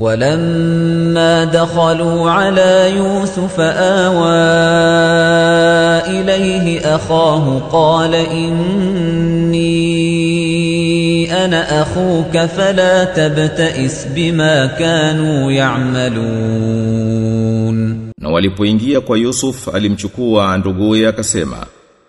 ولما دخلوا على يوسف آوى إليه أخاه قال إني أنا أخوك فلا تبتئس بما كانوا يعملون. نوالي بوينجيا kwa يوسف alimchukua nduguya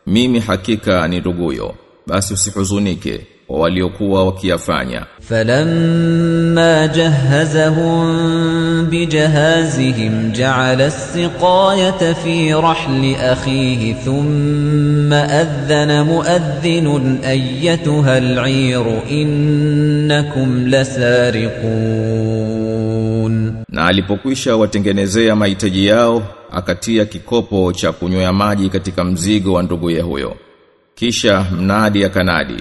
ميمي حكيكا hakika ni nduguyo. Basi usihuzunike. waliokuwa wakiyafanya. Falamma jahazahum bijahazihim ja'ala as-siqayata fi rahli akhihi thumma adhana muadhdhinun ayyatuha al-'ayr innakum lasariqun. Na alipokwisha watengenezea mahitaji yao akatia kikopo cha kunywa maji katika mzigo wa nduguye huyo. Kisha mnadi akanadi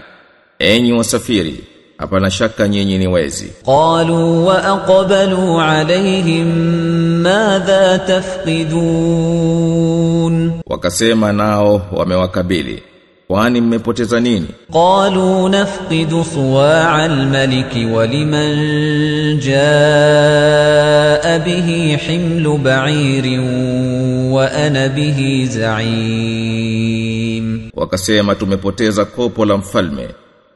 enyi wasafiri hapana shaka nyinyi ni wezi. Qalu wa aqbalu alayhim madha tafqidun. Wakasema nao wamewakabili. Kwani mmepoteza nini? Qalu nafqidu suwa'a almalik wa liman jaa bihi himlu ba'irin wa ana bihi za'im. Wakasema tumepoteza kopo la mfalme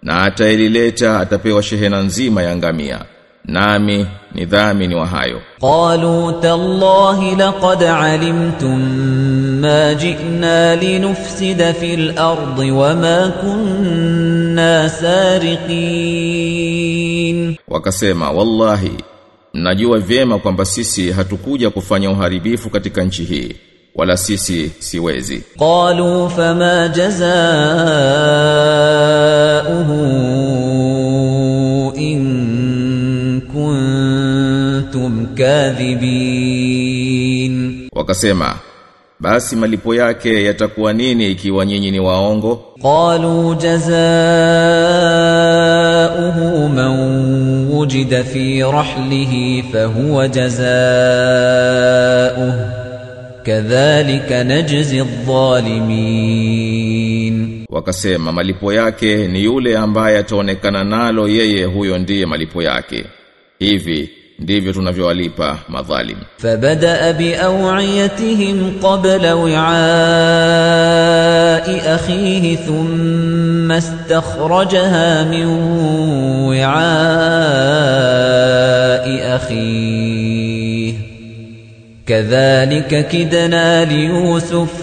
na atailileta atapewa shehena nzima ya ngamia. Nami ni dhamini wa wahayo qalu tallahi laqad alimtum ma ji'na linufsida fil ardi wama kunna sariqin. Wakasema wallahi mnajua vyema kwamba sisi hatukuja kufanya uharibifu katika nchi hii wala sisi siwezi. Qalu fama jazaa جزاؤه إِن كنتم كاذبين wakasema basi malipo yake yatakuwa nini ikiwa nyinyi ni waongo qalu jazaohu man wujida fi rahlihi fa huwa jazaohu kadhalika najzi adh-dhalimin wakasema malipo yake ni yule ambaye ataonekana nalo yeye huyo ndiye malipo yake hivi ndivyo tunavyowalipa madhalim فبدأ بأوعيتهم قبل وعاء أخيه ثم استخرجها من وعاء أخيه كذلك كدنا ليوسف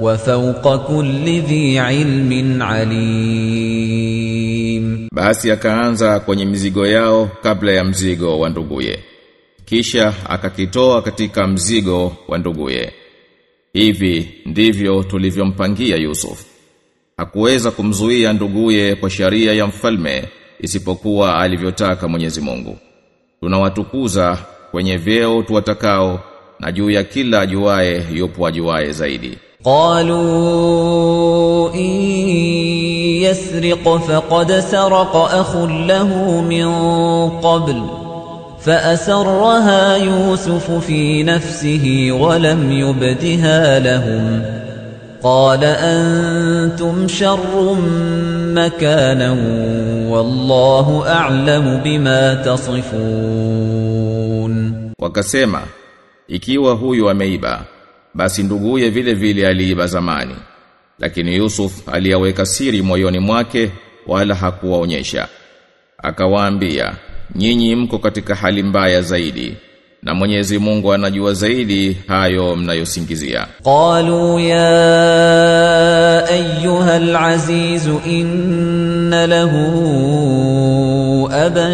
وفوق كل ذي علم عليم basi akaanza kwenye mizigo yao kabla ya mzigo wa nduguye kisha akakitoa katika mzigo wa nduguye hivi ndivyo tulivyompangia Yusuf hakuweza kumzuia nduguye kwa sharia ya mfalme isipokuwa alivyotaka Mwenyezi Mungu tunawatukuza kwenye vyeo tuwatakao na juu ya kila ajuaye yupo ajuaye zaidi قالوا إن يسرق فقد سرق أخ له من قبل فأسرها يوسف في نفسه ولم يبدها لهم قال أنتم شر مكانا والله أعلم بما تصفون wakasema ikiwa huyu ameiba basi nduguye vile vile aliiba zamani lakini Yusuf aliyaweka siri moyoni mwake wala hakuwaonyesha akawaambia nyinyi mko katika hali mbaya zaidi na Mwenyezi Mungu anajua zaidi hayo mnayosingizia. Qalu ya ayyuhal aziz inna lahu أبا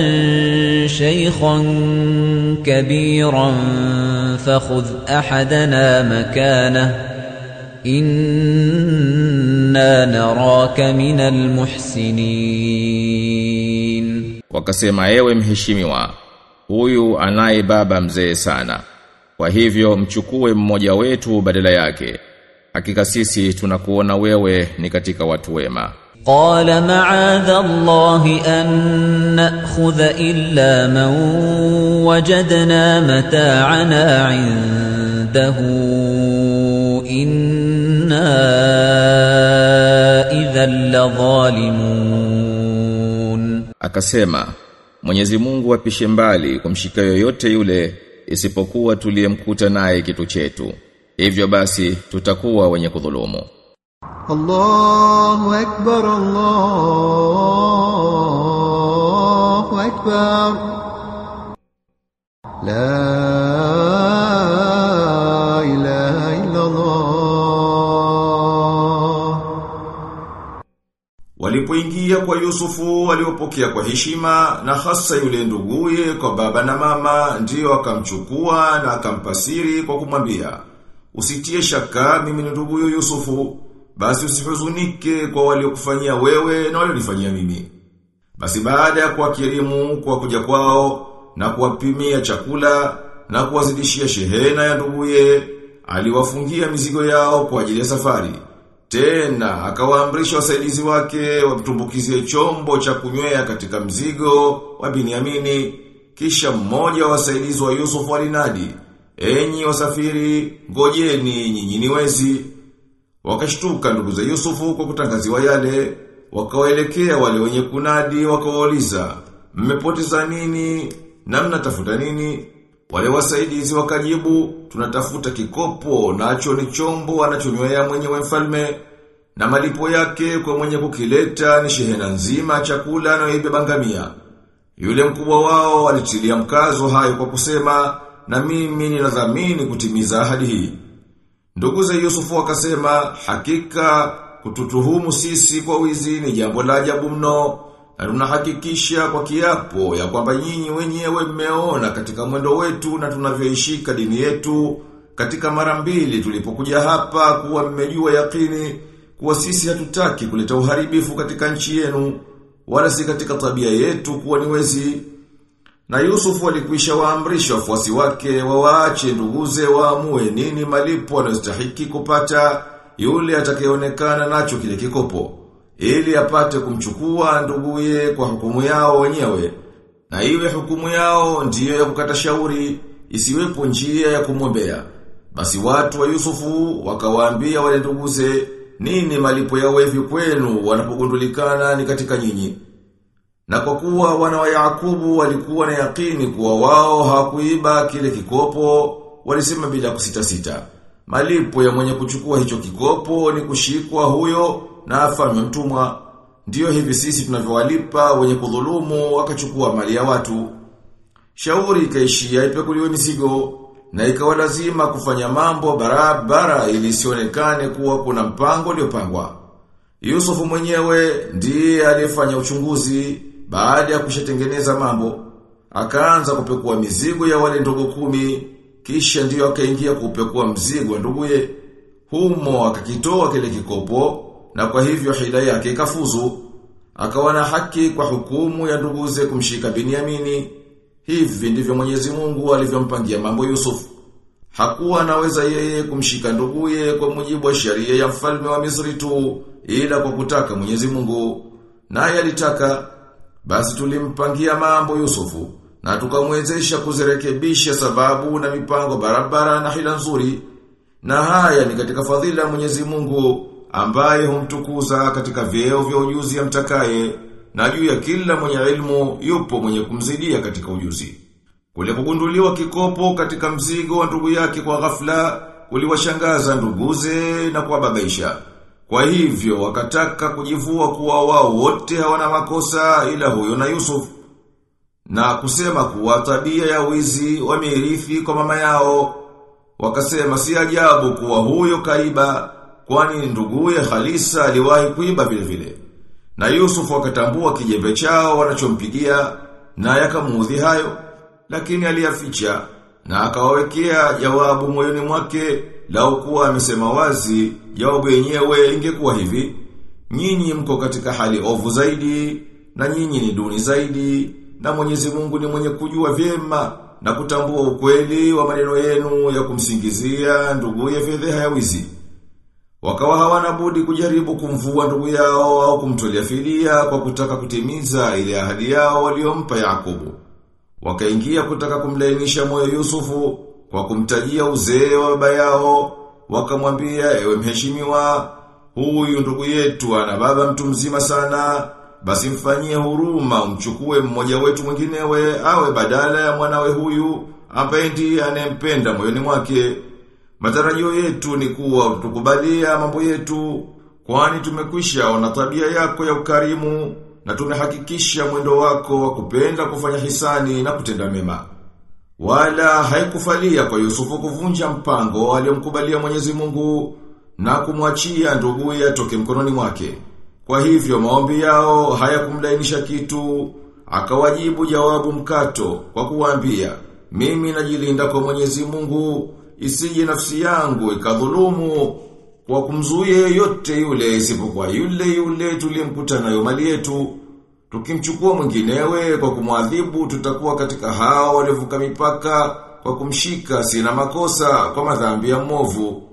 شيخا كبيرا فخذ أحدنا مكانه إنا نراك من المحسنين wakasema ewe mheshimiwa huyu anaye baba mzee sana kwa hivyo mchukue mmoja wetu badala yake hakika sisi tunakuona wewe ni katika watu wema قال معاذ الله أن نأخذ إلا من وجدنا متاعنا عنده إنا إذا لظالمون Akasema, Mwenyezi Mungu apishe mbali kumshika yoyote yule isipokuwa tuliyemkuta naye kitu chetu. Hivyo basi tutakuwa wenye kudhulumu. الله أكبر الله أكبر لا إله إلا الله Walipoingia kwa Yusufu waliopokea kwa heshima na hasa yule nduguye kwa baba na mama ndiyo akamchukua na akampasiri kwa kumwambia usitie shaka mimi ni nduguyo Yusufu basi usihuzunike kwa waliokufanyia wewe na walionifanyia mimi. Basi baada ya kuwakirimu kwa kuja kwao na kuwapimia chakula na kuwazidishia shehena ya nduguye aliwafungia mizigo yao kwa ajili ya safari. Tena akawaamrisha wasaidizi wake wamtumbukizie chombo cha kunywea katika mzigo wa Biniamini. Kisha mmoja wa wasaidizi wa Yusufu alinadi enyi wasafiri ngojeni nyinyi ni wezi wakashtuka ndugu za Yusufu kwa kutangaziwa yale wakawaelekea wale wenye kunadi wakawauliza mmepoteza nini na mnatafuta nini wale wasaidizi wakajibu tunatafuta kikopo nacho ni chombo anachonywea mwenyewe mfalme na malipo yake kwa mwenye kukileta ni shehena nzima chakula anayoibeba ngamia. Yule mkubwa wao alitilia mkazo hayo kwa kusema na mimi ninadhamini kutimiza ahadi hii. Ndugu za Yusufu wakasema hakika kututuhumu sisi kwa wizi ni jambo la ajabu mno na tunahakikisha kwa kiapo ya kwamba nyinyi wenyewe mmeona katika mwendo wetu na tunavyoishika dini yetu katika mara mbili tulipokuja hapa kuwa mmejua yakini kuwa sisi hatutaki kuleta uharibifu katika nchi yenu wala si katika tabia yetu kuwa ni wezi na Yusufu alikwisha waamrisha wafuasi wake wawaache nduguze waamue nini malipo anayostahiki kupata yule atakayeonekana nacho kile kikopo ili apate kumchukua nduguye kwa hukumu yao wenyewe. Na iwe hukumu yao ndiyo ya kukata shauri isiwepo njia ya kumwombea. Basi watu wa Yusufu wakawaambia wale nduguze nini malipo yao hivi kwenu wanapogundulikana ni katika nyinyi na kwa kuwa wana wa Yakubu walikuwa na yakini kuwa wao hawakuiba kile kikopo, walisema bila kusita sita. Malipo ya mwenye kuchukua hicho kikopo ni kushikwa huyo na afanywe mtumwa. Ndiyo hivi sisi tunavyowalipa wenye kudhulumu wakachukua mali ya watu. Shauri ikaishia ipekuliwe mizigo na ikawa lazima kufanya mambo barabara ili sionekane kuwa kuna mpango uliopangwa. Yusufu mwenyewe ndiye aliyefanya uchunguzi baada ya kushatengeneza mambo. Akaanza kupekua mizigo ya wale ndugu kumi, kisha ndiyo akaingia kupekua mzigo wa nduguye. Humo akakitoa kile kikopo na kwa hivyo hila yake ikafuzu. Akawa na haki kwa hukumu ya nduguze kumshika Biniamini. Hivi ndivyo Mwenyezi Mungu alivyompangia mambo Yusufu. Hakuwa anaweza yeye kumshika nduguye kwa mujibu wa sheria ya mfalme wa Misri tu ila kwa kutaka Mwenyezi Mungu. Naye alitaka basi tulimpangia mambo Yusufu na tukamwezesha kuzirekebisha sababu na mipango barabara na hila nzuri. Na haya ni katika fadhila ya Mwenyezi Mungu ambaye humtukuza katika vyeo vya ujuzi ya mtakaye na juu ya kila mwenye elimu yupo mwenye kumzidia katika ujuzi. Kule kugunduliwa kikopo katika mzigo wa ndugu yake kwa ghafla kuliwashangaza nduguze na kuwababaisha. Kwa hivyo wakataka kujivua kuwa wao wote hawana makosa ila huyo na Yusuf na kusema kuwa tabia ya wizi wameirithi kwa mama yao. Wakasema si ajabu kuwa huyo kaiba kwani nduguye halisa aliwahi kuiba vile vile. Na Yusuf wakatambua kijembe chao wanachompigia na yakamuudhi hayo lakini aliyaficha na akawawekea jawabu moyoni mwake lau kuwa amesema wazi jawabu yenyewe ingekuwa hivi nyinyi mko katika hali ovu zaidi na nyinyi ni duni zaidi na Mwenyezi Mungu ni mwenye kujua vyema na kutambua ukweli wa maneno yenu ya kumsingizia nduguye fedheha ya wizi Wakawa hawana budi kujaribu kumvua ndugu yao au kumtolea fidia kwa kutaka kutimiza ile ahadi yao waliompa Yakubu. Wakaingia kutaka kumlainisha moyo Yusufu kwa kumtajia uzee wa baba yao, wakamwambia ewe mheshimiwa, huyu ndugu yetu ana baba mtu mzima sana, basi mfanyie huruma umchukue mmoja wetu mwinginewe awe badala ya mwanawe huyu ambaye ndiye anayempenda moyoni mwake. Matarajio yetu ni kuwa tukubalia mambo yetu, kwani tumekwisha ona tabia yako ya ukarimu na tumehakikisha mwendo wako wa kupenda kufanya hisani na kutenda mema. Wala haikufalia kwa Yusufu kuvunja mpango aliyomkubalia Mwenyezi Mungu na kumwachia nduguye atoke mkononi mwake. Kwa hivyo maombi yao hayakumlainisha kitu, akawajibu jawabu mkato kwa kuwaambia, mimi najilinda kwa Mwenyezi Mungu, isije nafsi yangu ikadhulumu kwa kumzuia yote yule isipokuwa yule yule tuliyemkuta nayo mali yetu. Tukimchukua mwinginewe kwa kumwadhibu tutakuwa katika hao waliovuka mipaka kwa kumshika sina makosa kwa madhambi ya mwovu.